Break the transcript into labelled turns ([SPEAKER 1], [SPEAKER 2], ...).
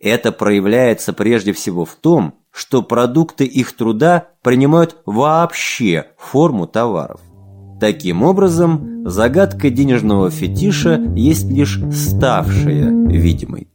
[SPEAKER 1] Это проявляется прежде всего в том, что продукты их труда принимают вообще форму товаров. Таким образом, загадка денежного фетиша есть лишь ставшая видимой.